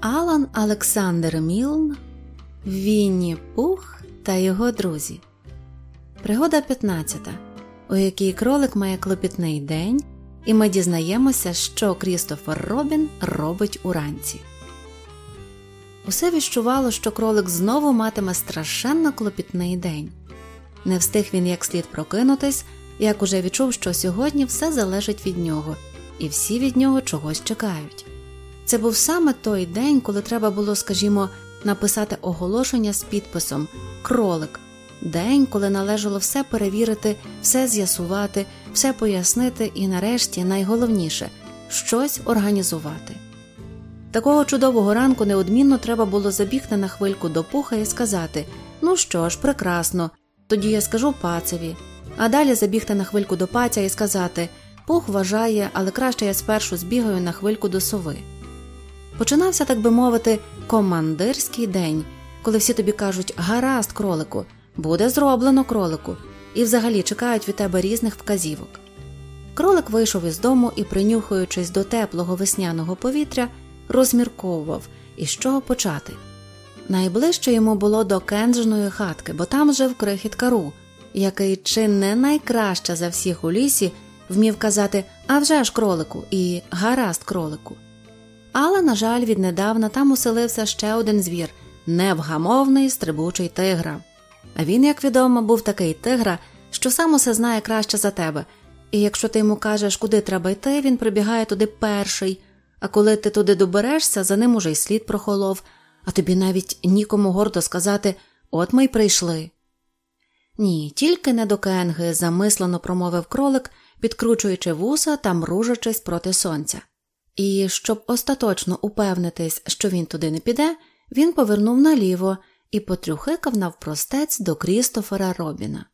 Алан Олександр Мілн Вінні Пух та його друзі. Пригода 15, у якій кролик має клопітний день, і ми дізнаємося, що Крістофер Робін робить уранці. Усе відчувало, що кролик знову матиме страшенно клопітний день. Не встиг він як слід прокинутись, як уже відчув, що сьогодні все залежить від нього, і всі від нього чогось чекають. Це був саме той день, коли треба було, скажімо, написати оголошення з підписом Кролик. День, коли належало все перевірити, все з'ясувати, все пояснити і, нарешті, найголовніше щось організувати. Такого чудового ранку неодмінно треба було забігти на хвильку до пуха і сказати Ну що ж, прекрасно, тоді я скажу пацеві, а далі забігти на хвильку до паця і сказати Пух вважає, але краще я спершу збігаю на хвильку до сови. Починався, так би мовити, командирський день, коли всі тобі кажуть гаразд, кролику, буде зроблено кролику, і взагалі чекають від тебе різних вказівок. Кролик вийшов із дому і, принюхуючись до теплого весняного повітря, розмірковував, із чого почати. Найближче йому було до кендженої хатки, бо там жив крихіт кару, який чи не найкраще за всіх у лісі вмів казати «А вже ж кролику і гаразд кролику. Але, на жаль, віднедавна там уселився ще один звір невгамовний стрибучий тигра. А він, як відомо, був такий тигра, що сам усе знає краще за тебе, і якщо ти йому кажеш, куди треба йти, він прибігає туди перший, а коли ти туди доберешся, за ним уже й слід прохолов, а тобі навіть нікому гордо сказати от ми й прийшли. Ні, тільки не до кенги, замислено промовив кролик, підкручуючи вуса та мружачись проти сонця. І щоб остаточно упевнитись, що він туди не піде, він повернув наліво і потрюхикав навпростець до Крістофера Робіна.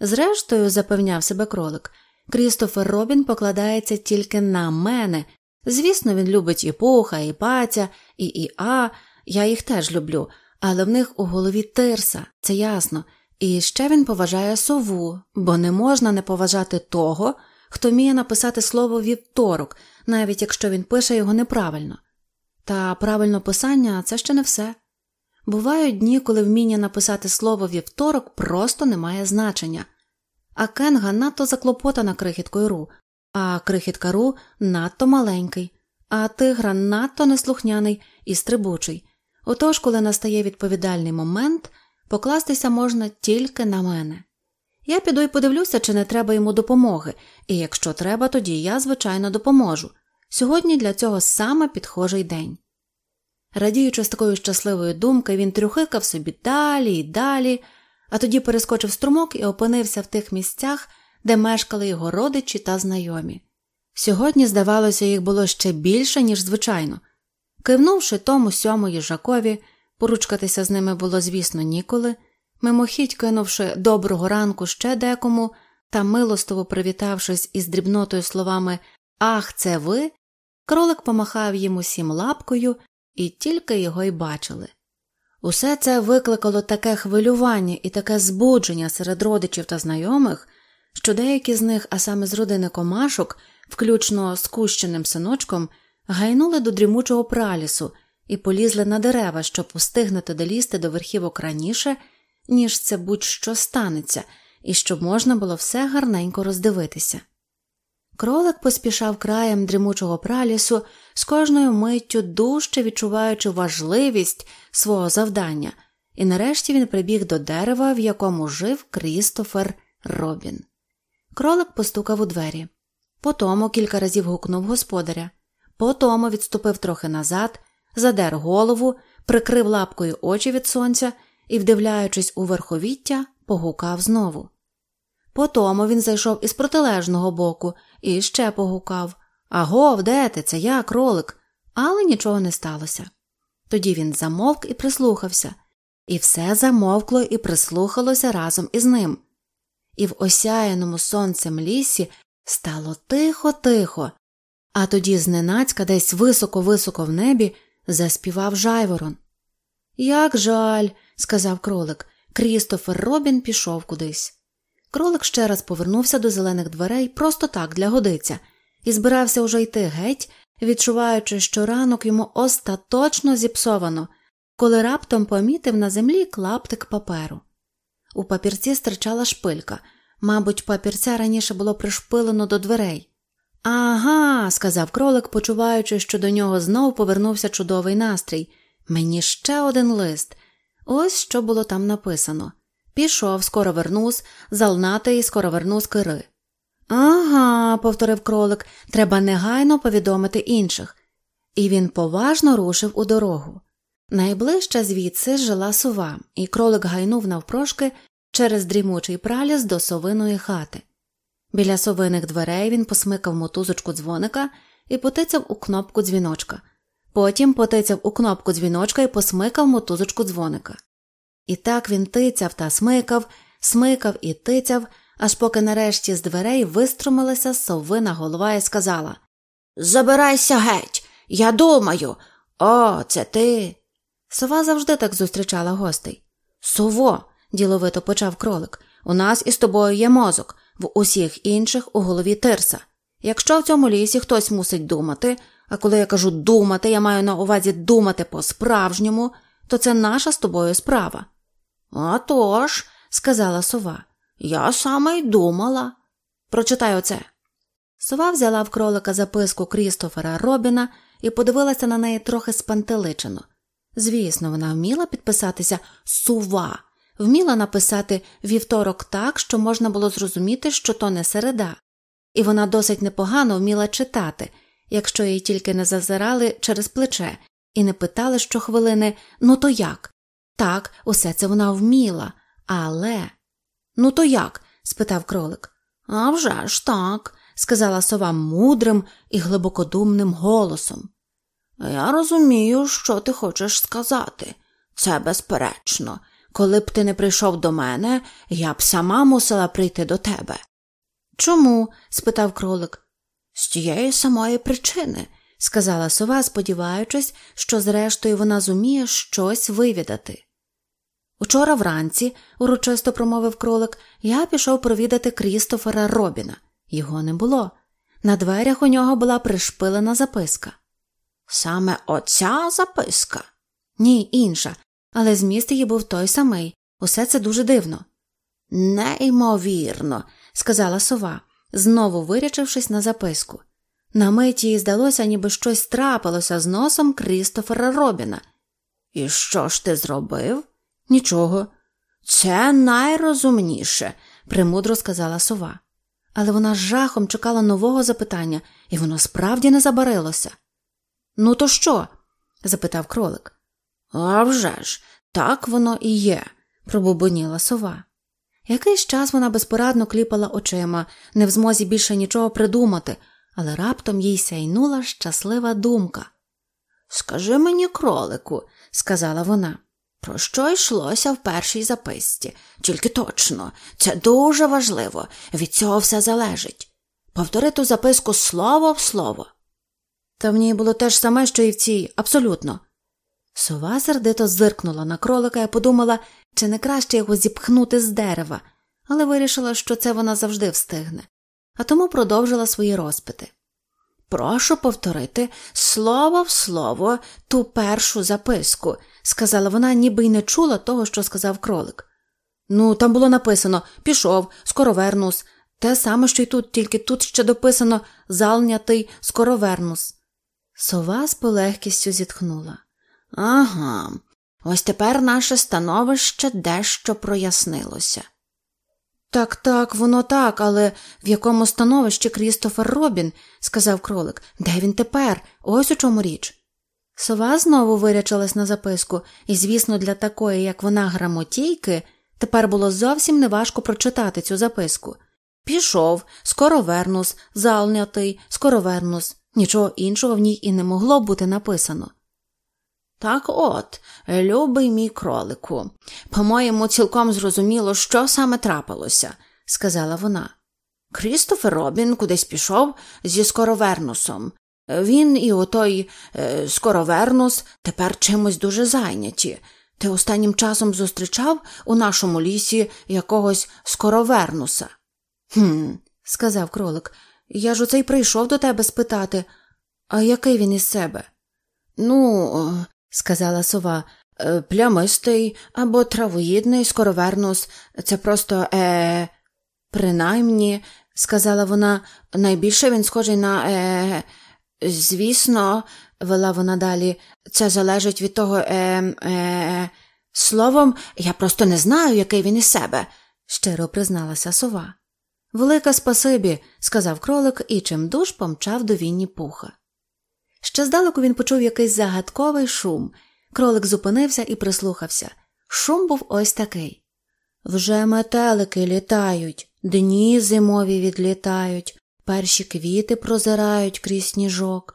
Зрештою, запевняв себе кролик, Крістофер Робін покладається тільки на мене. Звісно, він любить і пуха, і паця, і іа, я їх теж люблю, але в них у голові тирса, це ясно, і ще він поважає сову, бо не можна не поважати того, хто вміє написати слово вівторок, навіть якщо він пише його неправильно. Та правильно писання це ще не все. Бувають дні, коли вміння написати слово вівторок просто не має значення, а Кенга надто заклопотана крихіткою ру, а крихітка ру надто маленький, а тигра надто неслухняний і стрибучий. Отож, коли настає відповідальний момент, покластися можна тільки на мене. Я піду і подивлюся, чи не треба йому допомоги, і якщо треба, тоді я, звичайно, допоможу. Сьогодні для цього саме підхожий день. Радіючи з такої щасливої думки, він трюхикав собі далі і далі, а тоді перескочив струмок і опинився в тих місцях, де мешкали його родичі та знайомі. Сьогодні, здавалося, їх було ще більше, ніж звичайно. Кивнувши тому сьому їжакові, поручкатися з ними було, звісно, ніколи, мимохідь кинувши доброго ранку ще декому та милостово привітавшись із дрібнотою словами Ах, це ви, кролик помахав їм усім лапкою, і тільки його й бачили. Усе це викликало таке хвилювання і таке збудження серед родичів та знайомих, що деякі з них, а саме з родини комашок, включно з кущеним синочком, гайнули до дрімучого пралісу і полізли на дерева, щоб устигнути долізти до верхівок раніше, ніж це будь-що станеться, і щоб можна було все гарненько роздивитися. Кролик поспішав краєм дрімучого пралісу, з кожною миттю дужче відчуваючи важливість свого завдання, і нарешті він прибіг до дерева, в якому жив Крістофер Робін. Кролик постукав у двері. Потому кілька разів гукнув господаря, потому відступив трохи назад, задер голову, прикрив лапкою очі від сонця і, вдивляючись у верховіття, погукав знову. Потому він зайшов із протилежного боку і ще погукав Агов, де ти? Це я, кролик. Але нічого не сталося. Тоді він замовк і прислухався, і все замовкло і прислухалося разом із ним. І в осяяному сонцем лісі стало тихо-тихо, а тоді зненацька десь високо-високо в небі заспівав жайворон. Як жаль, сказав кролик, Крістофер Робін пішов кудись. Кролик ще раз повернувся до зелених дверей просто так для годиця, і збирався уже йти геть, відчуваючи, що ранок йому остаточно зіпсовано, коли раптом помітив на землі клаптик паперу. У папірці стирчала шпилька, мабуть, папірця раніше було пришпилено до дверей. Ага, сказав кролик, почуваючи, що до нього знов повернувся чудовий настрій. Мені ще один лист. Ось що було там написано. Пішов, скоро вернусь, залнатий, скоро вернусь кири. Ага, повторив кролик, треба негайно повідомити інших. І він поважно рушив у дорогу. Найближче звідси жила сова, і кролик гайнув навпрошки через дрімучий праліс до совиної хати. Біля совиних дверей він посмикав мотузочку дзвоника і потицяв у кнопку дзвіночка. Потім потицяв у кнопку дзвіночка і посмикав мотузочку дзвоника. І так він тицяв та смикав, смикав і тицяв, аж поки нарешті з дверей виструмилася совина голова і сказала Забирайся геть, я думаю. О, це ти. Сова завжди так зустрічала гостей. Сово, діловито почав кролик, у нас із тобою є мозок, в усіх інших у голові тирса. Якщо в цьому лісі хтось мусить думати, а коли я кажу думати, я маю на увазі думати по-справжньому, то це наша з тобою справа. «А тож», – сказала сова, я саме й думала. Прочитай оце. Сова взяла в кролика записку Крістофера Робіна і подивилася на неї трохи спантеличено. Звісно, вона вміла підписатися сува, вміла написати вівторок так, що можна було зрозуміти, що то не середа, і вона досить непогано вміла читати, якщо їй тільки не зазирали через плече і не питали щохвилини ну то як? Так, усе це вона вміла, але. Ну, то як? спитав кролик. «А вже ж так, сказала сова мудрим і глибокодумним голосом. Я розумію, що ти хочеш сказати. Це безперечно. Коли б ти не прийшов до мене, я б сама мусила прийти до тебе. Чому? спитав кролик. З тієї самої причини, сказала сова, сподіваючись, що зрештою вона зуміє щось вивідати. Учора вранці, урочисто промовив кролик, я пішов провідати Крістофера Робіна. Його не було. На дверях у нього була пришпилена записка. Саме оця записка? Ні, інша, але зміст її був той самий. Усе це дуже дивно. Неймовірно, сказала сова, знову вирячившись на записку. На мить їй здалося, ніби щось трапилося з носом Крістофера Робіна. І що ж ти зробив? Нічого. Це найрозумніше, примудро сказала сова. Але вона з жахом чекала нового запитання, і воно справді не забарилося. Ну, то що? запитав кролик. «А вже ж, так воно і є, пробубоніла сова. Якийсь час вона безпорадно кліпала очима, не в змозі більше нічого придумати, але раптом їй сяйнула щаслива думка. Скажи мені, кролику, сказала вона. Про що йшлося в першій записці? Тільки точно, це дуже важливо, від цього все залежить. Повтори ту записку слово в слово. Та в ній було те ж саме, що і в цій, абсолютно. Сова сердито зиркнула на кролика і подумала, чи не краще його зіпхнути з дерева, але вирішила, що це вона завжди встигне, а тому продовжила свої розпити. Прошу повторити слово в слово ту першу записку, сказала вона, ніби й не чула того, що сказав кролик. Ну, там було написано пішов, скоро вернус. Те саме, що й тут, тільки тут ще дописано залнятий, скоро вернус. Сова з полегкістю зітхнула. Ага, ось тепер наше становище дещо прояснилося. Так, так, воно так, але в якому становищі Крістофер Робін, сказав кролик, де він тепер? Ось у чому річ. Сова знову вирячилась на записку, і, звісно, для такої, як вона, грамотійки, тепер було зовсім неважко прочитати цю записку. Пішов, скоро вернус, залнятий, скоро вернус. Нічого іншого в ній і не могло бути написано. Так от, любий мій кролику, по-моєму, цілком зрозуміло, що саме трапилося, сказала вона. Крістофер Робін кудись пішов зі скоровернусом. Він і отой е, скоровернус тепер чимось дуже зайняті. Ти останнім часом зустрічав у нашому лісі якогось скоровернуса? «Хм», – сказав кролик, я ж оце й прийшов до тебе спитати. А який він із себе? Ну, сказала сова, «е, плямистий або травоїдний скоровернус. Це просто е. Принаймні, сказала вона, найбільше він схожий на е. Звісно, вела вона далі, це залежить від того е. е. Словом, я просто не знаю, який він із себе, щиро призналася сова. Велика спасибі, сказав кролик і чимдуж помчав до Вінні пуха. Ще здалеку він почув якийсь загадковий шум. Кролик зупинився і прислухався. Шум був ось такий. Вже метелики літають, дні зимові відлітають, перші квіти прозирають крізь сніжок.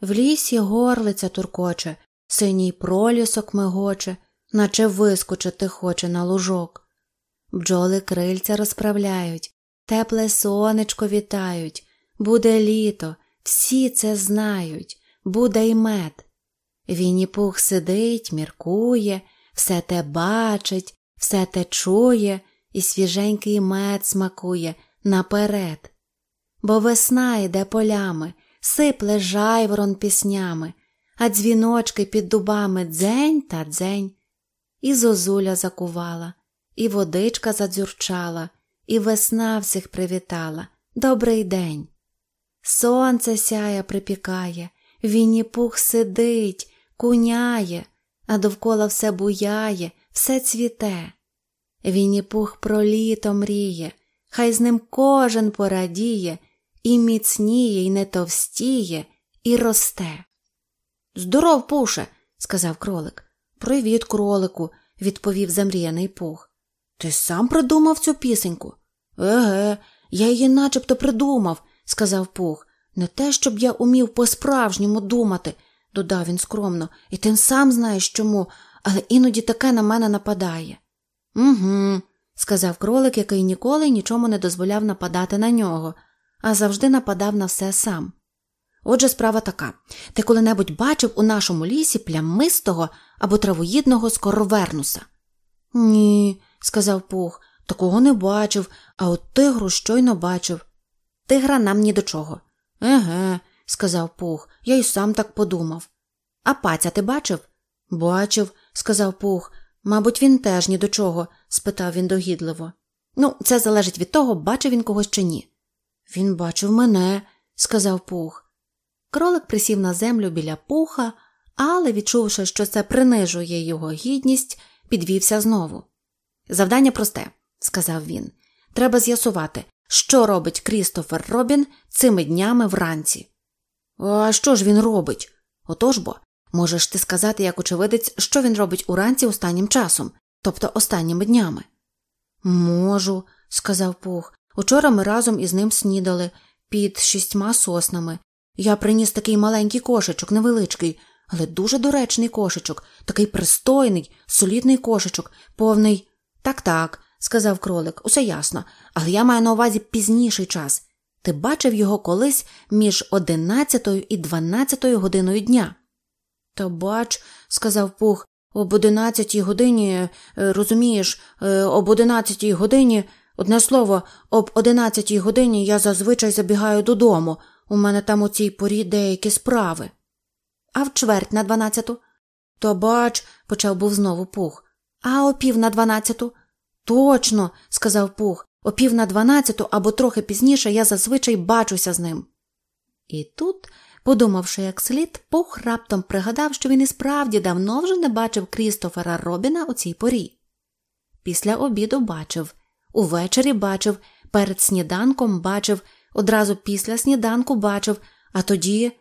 В лісі горлиця туркоче, синій пролісок мигоче, наче вискочити хоче на лужок. Бджоли крильця розправляють, тепле сонечко вітають, буде літо, всі це знають, буде й мед. Вінні пух сидить, міркує, все те бачить, все те чує, і свіженький мед смакує наперед. Бо весна йде полями, сипле жайворон піснями, а дзвіночки під дубами дзень та дзень. І зозуля закувала, і водичка задзюрчала, і весна всіх привітала. Добрий день. Сонце сяє припікає, Вінні пух сидить, куняє, а довкола все буяє, все цвіте. Вінні пух про літо мріє, хай з ним кожен порадіє, і міцніє, і не товстіє, і росте. Здоров, пуше, сказав кролик. Привіт, кролику, відповів замріяний пух. Ти сам придумав цю пісеньку? Еге, я її начебто придумав, сказав пух. Не те, щоб я умів по-справжньому думати, додав він скромно, і ти сам знаєш чому, але іноді таке на мене нападає. Угу, сказав кролик, який ніколи нічому не дозволяв нападати на нього, а завжди нападав на все сам. Отже, справа така ти коли-небудь бачив у нашому лісі плямистого або травоїдного скоровернуса? Ні, сказав Пух, такого не бачив, а от тигру щойно бачив. Тигра нам ні до чого. Еге, сказав Пух, я й сам так подумав. А паця ти бачив? Бачив, сказав Пух. Мабуть, він теж ні до чого? спитав він догідливо. Ну, це залежить від того, бачив він когось чи ні. Він бачив мене, сказав Пух. Кролик присів на землю біля пуха, але, відчувши, що це принижує його гідність, підвівся знову. Завдання просте, сказав він. Треба з'ясувати, що робить Крістофер Робін цими днями вранці. А що ж він робить? Отож бо, можеш ти сказати, як очевидець, що він робить уранці останнім часом, тобто останніми днями? Можу, сказав Пух. Учора ми разом із ним снідали під шістьма соснами. Я приніс такий маленький кошечок, невеличкий, але дуже доречний кошечок, такий пристойний, солідний кошечок, повний. Так, так, сказав кролик, усе ясно, але я маю на увазі пізніший час. Ти бачив його колись між одинадцятою і дванадцятою годиною дня. Та бач, сказав Пух, об одинадцятій годині, е, розумієш, е, об одинадцятій годині, одне слово, об одинадцятій годині я зазвичай забігаю додому. У мене там у цій порі деякі справи. А в чверть на дванадцяту? То бач, почав був знову Пух. А о пів на дванадцяту? Точно, сказав Пух, о пів на дванадцяту або трохи пізніше я зазвичай бачуся з ним. І тут, подумавши як слід, Пух раптом пригадав, що він і справді давно вже не бачив Крістофера Робіна у цій порі. Після обіду бачив, увечері бачив, перед сніданком бачив, одразу після сніданку бачив, а тоді.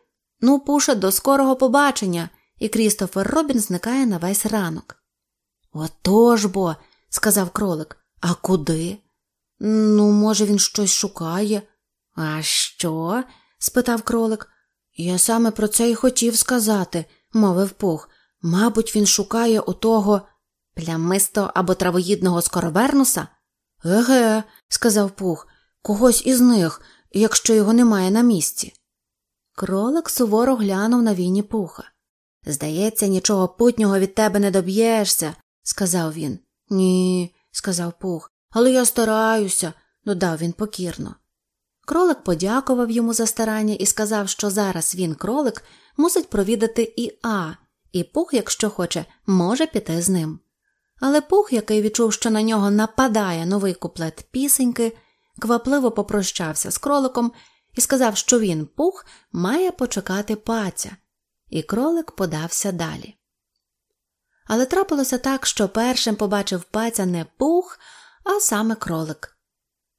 Ну, пуша, до скорого побачення, і Крістофер Робін зникає на весь ранок. Отож бо, сказав кролик, а куди? Ну, може, він щось шукає. А що? спитав кролик. Я саме про це й хотів сказати, мовив пух. Мабуть, він шукає отого плямисто або травоїдного скоровернуса? Еге, сказав пух, когось із них, якщо його немає на місці. Кролик суворо глянув на війні пуха. Здається, нічого путнього від тебе не доб'єшся, сказав він. Ні, сказав пух, але я стараюся, додав він покірно. Кролик подякував йому за старання і сказав, що зараз він, кролик, мусить провідати і А, і пух, якщо хоче, може піти з ним. Але пух, який відчув, що на нього нападає новий куплет пісеньки, квапливо попрощався з кроликом і сказав, що він, пух, має почекати паця, і кролик подався далі. Але трапилося так, що першим побачив паця не пух, а саме кролик.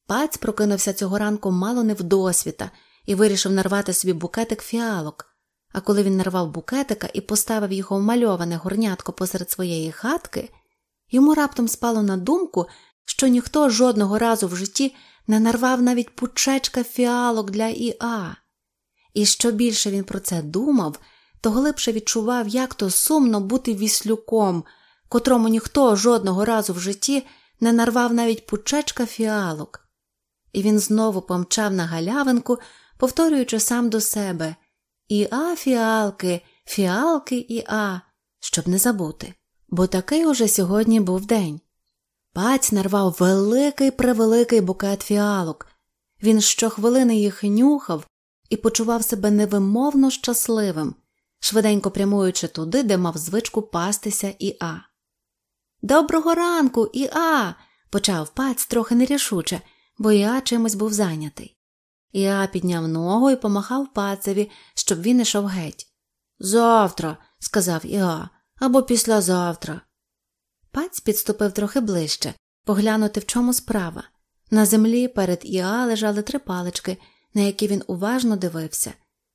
Паць прокинувся цього ранку мало не вдосвіта і вирішив нарвати собі букетик фіалок. А коли він нарвав букетика і поставив його в мальоване горнятко посеред своєї хатки, йому раптом спало на думку, що ніхто жодного разу в житті не нарвав навіть пучечка фіалок для Іа. І що більше він про це думав, то глибше відчував, як то сумно бути віслюком, котрому ніхто жодного разу в житті не нарвав навіть пучечка фіалок. І він знову помчав на галявинку, повторюючи сам до себе Іа фіалки, фіалки Іа, щоб не забути, бо такий уже сьогодні був день. Паць нарвав великий превеликий букет фіалок. Він щохвилини їх нюхав і почував себе невимовно щасливим, швиденько прямуючи туди, де мав звичку пастися Іа. Доброго ранку, Іа. почав паць трохи нерішуче, бо Іа чимось був зайнятий. Іа підняв ногу і помахав пацеві, щоб він ішов геть. Завтра, сказав Іа, або післязавтра. Паць підступив трохи ближче, поглянути, в чому справа. На землі перед Іа лежали три палички, на які він уважно дивився.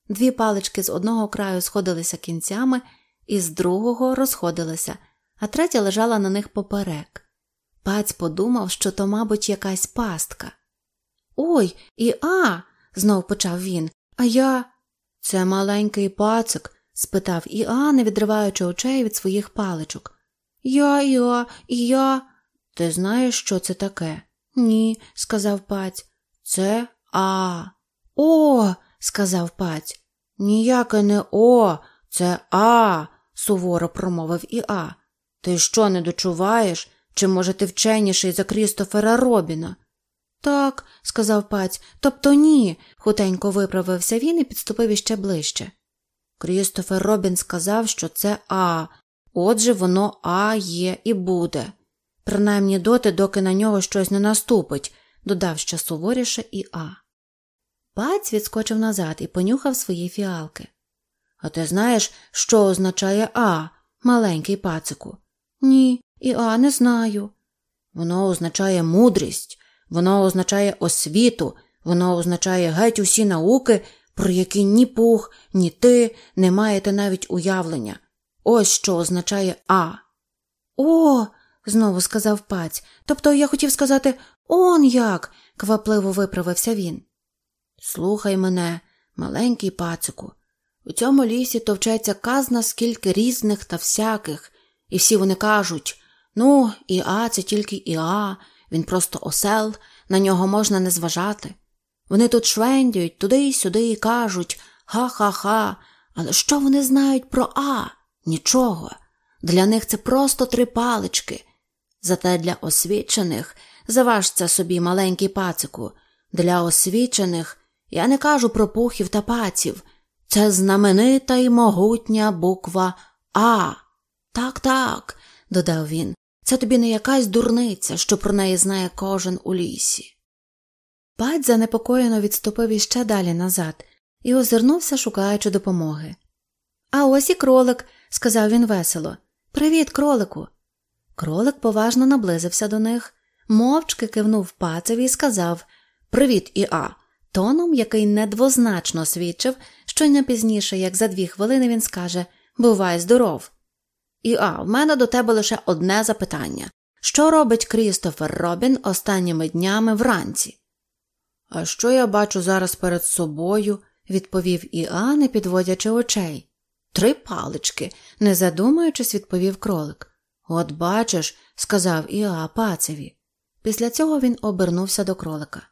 Дві палички з одного краю сходилися кінцями, і з другого розходилися, а третя лежала на них поперек. Паць подумав, що то, мабуть, якась пастка. Ой, Іа. знов почав він. А я. Це маленький пацик? спитав Іа, не відриваючи очей від своїх паличок. Я, я, і я. Ти знаєш, що це таке? Ні, сказав паць. Це А. О, сказав паць. Ніяке не О, це А, суворо промовив Іа. Ти що не дочуваєш? Чи, може, ти вченіший за Крістофера Робіна? Так, сказав паць, тобто ні, хутенько виправився він і підступив іще ближче. Крістофер Робін сказав, що це А, Отже, воно А є і буде, принаймні доти, доки на нього щось не наступить, додав ще суворіше і А. Паць відскочив назад і понюхав свої фіалки. А ти знаєш, що означає А, маленький пацику? Ні, і А не знаю. Воно означає мудрість, воно означає освіту, воно означає геть усі науки, про які ні пух, ні ти не маєте навіть уявлення. Ось що означає А. О. знову сказав паць. Тобто я хотів сказати он як. квапливо виправився він. Слухай мене, маленький пацику. У цьому лісі товчеться казна скільки різних та всяких, і всі вони кажуть ну, Іа це тільки Іа, він просто осел, на нього можна не зважати. Вони тут швендюють туди й сюди і кажуть ха-ха-ха, але що вони знають про А? Нічого. Для них це просто три палички. Зате для освічених, заважце собі маленький пацику, для освічених я не кажу про пухів та паців. Це знаменита й могутня буква А. Так, так, додав він, це тобі не якась дурниця, що про неї знає кожен у лісі. Паць занепокоєно відступив іще далі назад і озирнувся, шукаючи допомоги. А ось і кролик, сказав він весело. Привіт, кролику. Кролик поважно наблизився до них, мовчки кивнув пацеві і сказав Привіт, Іа, тоном, який недвозначно свідчив, що й не пізніше, як за дві хвилини він скаже Бувай здоров. Іа, в мене до тебе лише одне запитання що робить Крістофер Робін останніми днями вранці? А що я бачу зараз перед собою? відповів Іа, не підводячи очей. Три палички, не задумуючись, відповів кролик. От бачиш, сказав Іа пацеві. Після цього він обернувся до кролика.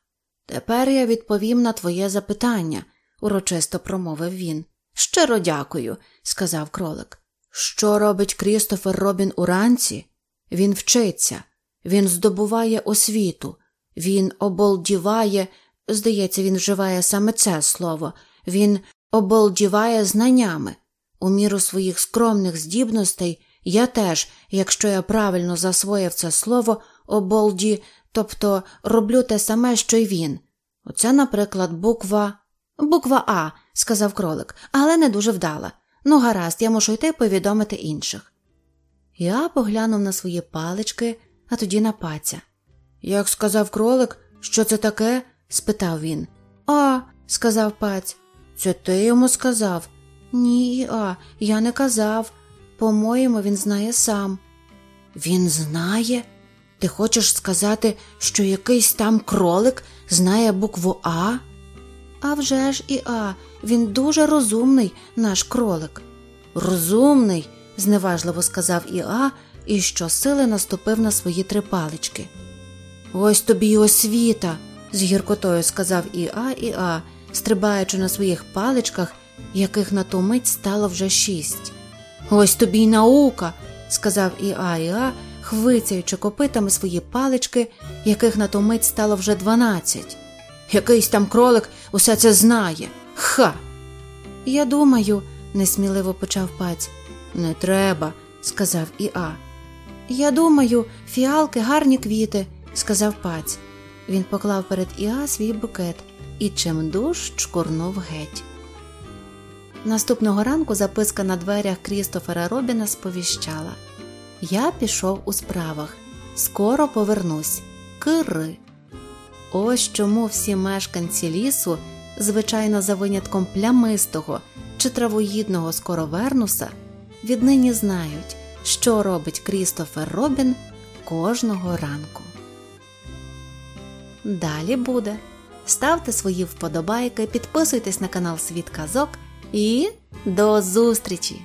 Тепер я відповім на твоє запитання, урочисто промовив він. Щиро дякую, сказав кролик. Що робить Крістофер Робін уранці? Він вчиться, він здобуває освіту, він оболдіває, здається, він вживає саме це слово, він оболдіває знаннями. У міру своїх скромних здібностей я теж, якщо я правильно засвоїв це слово, оболді, тобто роблю те саме, що й він. Оце, наприклад, буква. Буква А, сказав кролик, але не дуже вдала. Ну, гаразд, я мушу йти повідомити інших. Я поглянув на свої палички, а тоді на паця. Як сказав кролик, що це таке? спитав він. А, сказав паць. Це ти йому сказав? Ні, а, я не казав. По-моєму, він знає сам. Він знає? Ти хочеш сказати, що якийсь там кролик знає букву А? «А вже ж і А. Він дуже розумний, наш кролик. Розумний, зневажливо сказав Іа і щосили наступив на свої три палички. Ось тобі й освіта, з гіркотою сказав Іа Іа, стрибаючи на своїх паличках, яких на ту мить стало вже шість. Ось тобі й наука, сказав Іа Іа, хвицяючи копитами свої палички, яких на ту мить стало вже дванадцять. Якийсь там кролик усе це знає. Ха. Я думаю, несміливо почав паць. Не треба, сказав Іа. Я думаю, фіалки гарні квіти, сказав паць. Він поклав перед Іа свій букет і чимдуж чкурнув геть. Наступного ранку записка на дверях Крістофера Робіна сповіщала Я пішов у справах. Скоро повернусь. Кири. Ось чому всі мешканці лісу, звичайно, за винятком плямистого чи травоїдного скоровернуса, віднині знають, що робить Крістофер Робін кожного ранку. Далі буде. Ставте свої вподобайки, підписуйтесь на канал Світ Казок і до зустрічі!